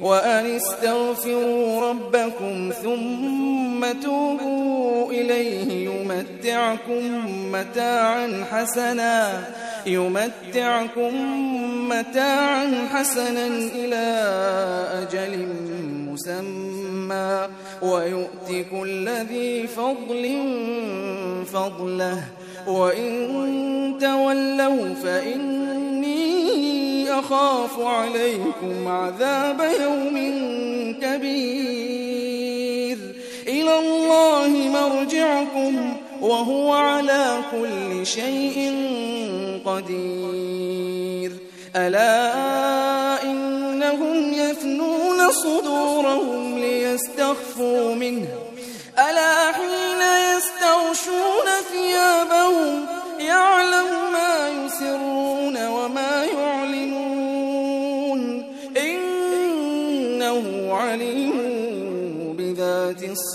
وأن استغفروا ربكم ثم توبوا إليه يمتعكم متاعا حسنا يمتعكم متاعا حسنا إلى أجل مسمى. ويؤتي كل ذي فضل فضله. وإن تولوا فإني أخاف عليكم عذاب يوم كبير. إلى الله مرجعكم وهو على كل شيء قدير. ألا إنهم يفنون صدورهم ليستخفوا منه. ألا حين يستغشون ثيابهم يعلم ما يسرون.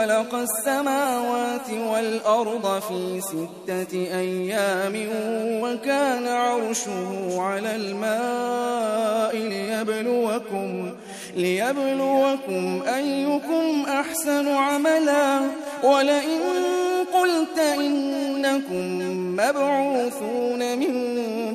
خلق السماوات والأرض في ستة أيام وكان عرشه على الماء ليبلوكم ليبلوكم أيكم أحسن عملا. ولئن قلت إنكم مبعوثون من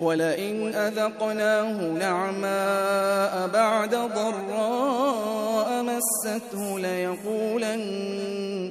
ولئن أذقناه نعماء بعد ضراء مسته ليقولن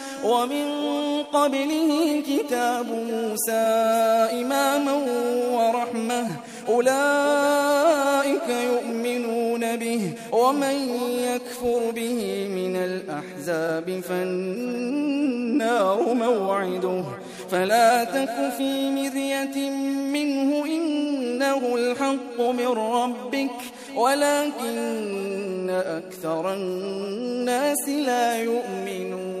ومن قبله كتاب موسى إماما ورحمة. أولئك يؤمنون به ومن يكفر به من الأحزاب فالنار موعده. فلا تك في مرية منه إنه الحق من ربك ولكن أكثر الناس لا يؤمنون.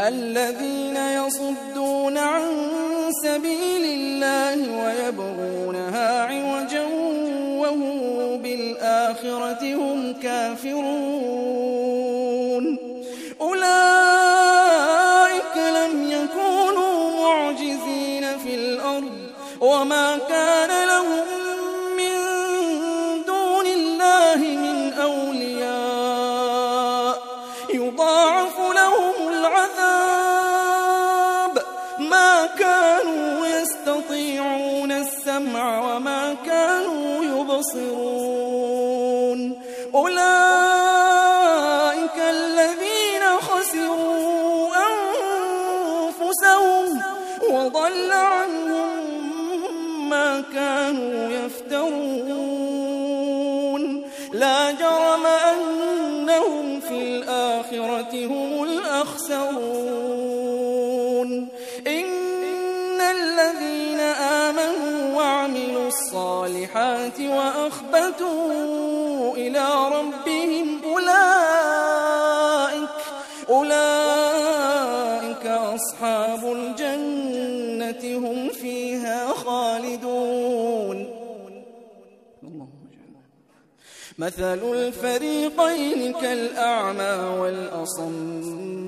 الذين يصدون عن سبيل الله ويبغونها عوجا وهم بالآخرة هم كافرون. أولئك لم يكونوا معجزين في الأرض وما كان لهم كانوا وأخبتوا إلى ربهم أولئك أولئك أصحاب الجنة هم فيها خالدون. مثل الفريقين كالأعمى والأصم.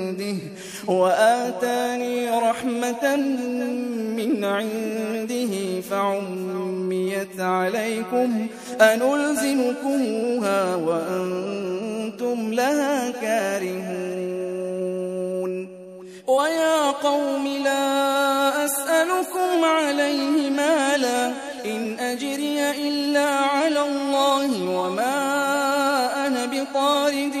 وآتاني رحمة من عنده فعميت عليكم أنلزمكموها وأنتم لها كارهون ويا قوم لا أسألكم عليه مالا إن أجري إلا على الله وما أنا بطارد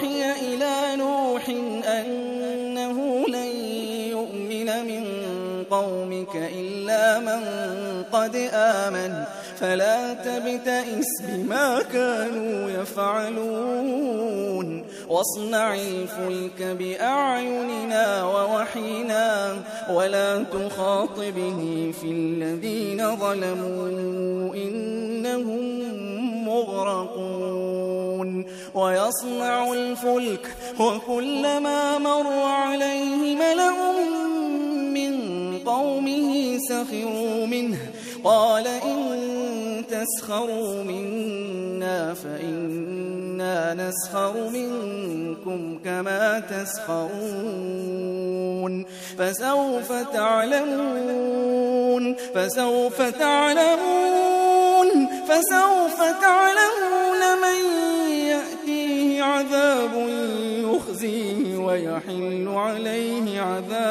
من قد آمن. فلا تبتئس بما كانوا يفعلون. واصنع الفلك بأعيننا ووحينا ولا تخاطبني في الذين ظلموا. إنهم مغرقون. ويصنع الفلك وكلما مر عليه ملأ قومه سخروا منه. قال إن تسخروا منا فإنا نسخر منكم كما تسخرون. فسوف تعلمون فسوف تعلمون فسوف تعلمون من يأتيه عذاب يخزيه ويحل عليه عذاب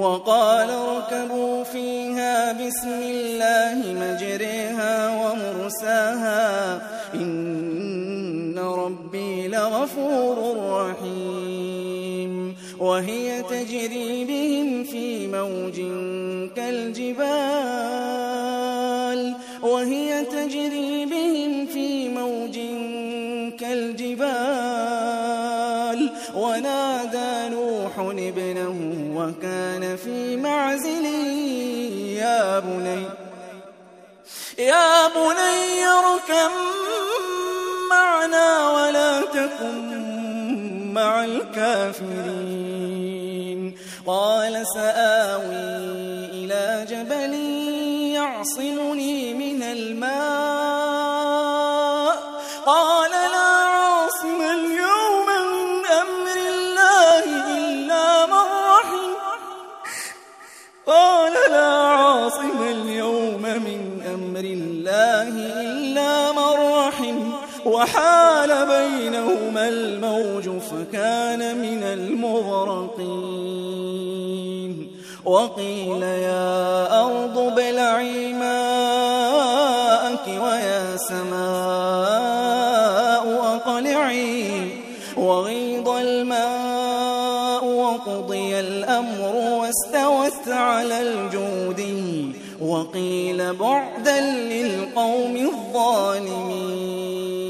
وقال اركبوا فيها بسم الله مجريها ومرساها إن ربي لغفور رحيم وهي تجري بهم في موج كالجبال وهي تجري ابنه وكان في معزل يا بني يا بني اركب معنا ولا تكن مع الكافرين. قال سآوي إلى جبل يعصمني من الماء وحال بينهما الموج فكان من المغرقين. وقيل يا أرض ابلعي ماءك ويا سماء أقلعي. وغيض الماء وقضي الأمر واستوت على الجود. وقيل بعدا للقوم الظالمين.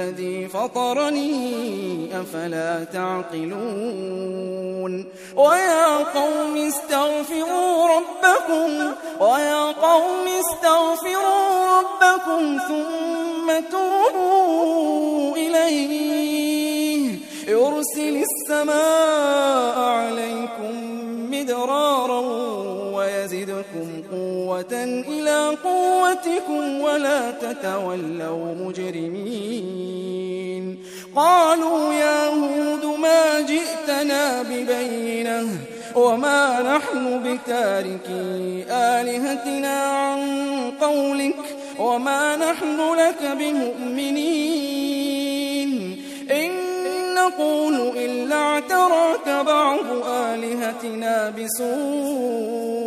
الذي فطرني أفلا تعقلون ويا قوم استغفروا ربكم ويا قوم استغفروا ربكم ثم توبوا إليه. يرسل السماء عليكم مدرارا قوة إلى قوتكم ولا تتولوا مجرمين. قالوا يا هود ما جئتنا ببينة وما نحن بتاركي آلهتنا عن قولك وما نحن لك بمؤمنين. إن نقول إلا اعتراك بعض آلهتنا بسوء.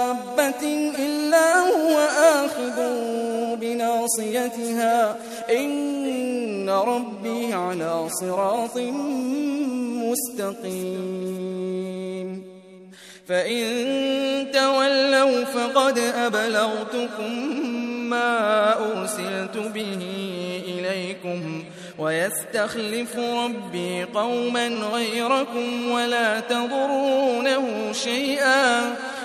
إلا هو آخذ بناصيتها. إن ربي على صراط مستقيم. فإن تولوا فقد أبلغتكم ما أرسلت به إليكم ويستخلف ربي قوما غيركم ولا تضرونه شيئا.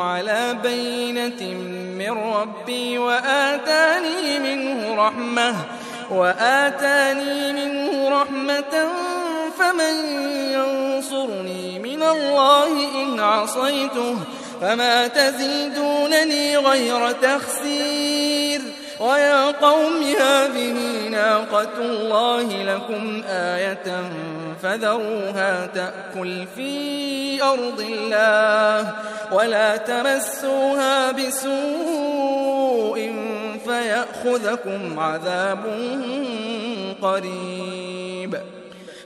على بينة من ربي وآتاني منه رحمة وآتاني منه رحمة فمن ينصرني من الله إن عصيته فما تزيدونني غير تخسير. ويا قوم هذه ناقة الله لكم آية فذروها تأكل في أرض الله ولا تمسوها بسوء فيأخذكم عذاب قريب.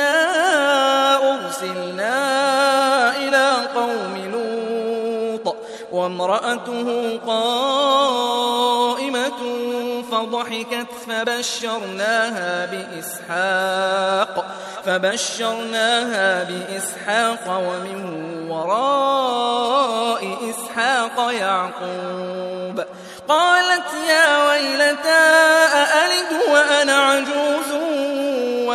إنا أرسلنا إلى قوم لوط وامرأته قائمة فضحكت فبشرناها بإسحاق فبشرناها بإسحاق ومن وراء إسحاق يعقوب قالت يا ويلتى أألد وأنا عجوز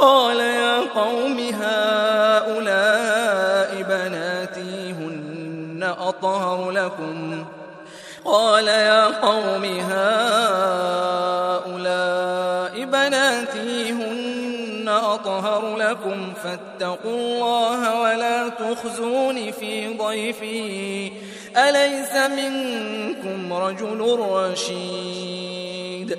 قال يا قوم هؤلاء بناتي هن أطهر لكم. قال يا قوم هؤلاء بناتي هن أطهر لكم. فاتقوا الله ولا تخزون في ضيفي. أليس منكم رجل رشيد؟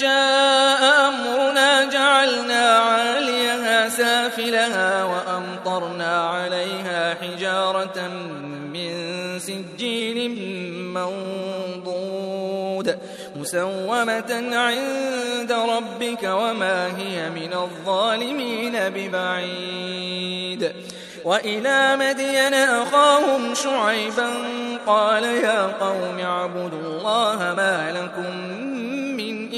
جاء أمرنا جعلنا عاليها سافلها وأمطرنا عليها حجارة من سجيل منضود مسومة عند ربك وما هي من الظالمين ببعيد. وإلى مدين أخاهم شعيبا قال يا قوم اعبدوا الله ما لكم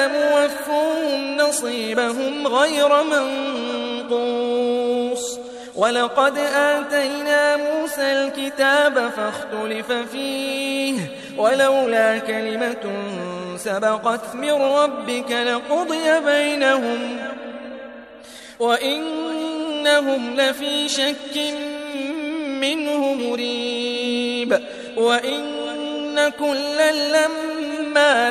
لموفوهم نصيبهم غير منقوص ولقد آتينا موسى الكتاب فاختلف فيه ولولا كلمة سبقت من ربك لقضي بينهم وإنهم لفي شك منه مريب وإن كلا لما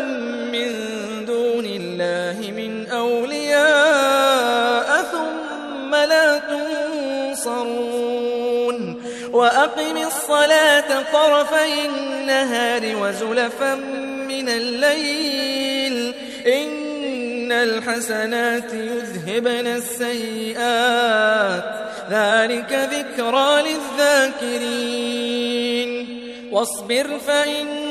الله من أولياء ثم لا تنصرون وأقم الصلاة طرفي النهار وزلفا من الليل إن الحسنات يذهبن السيئات ذلك ذكرى للذاكرين واصبر فإن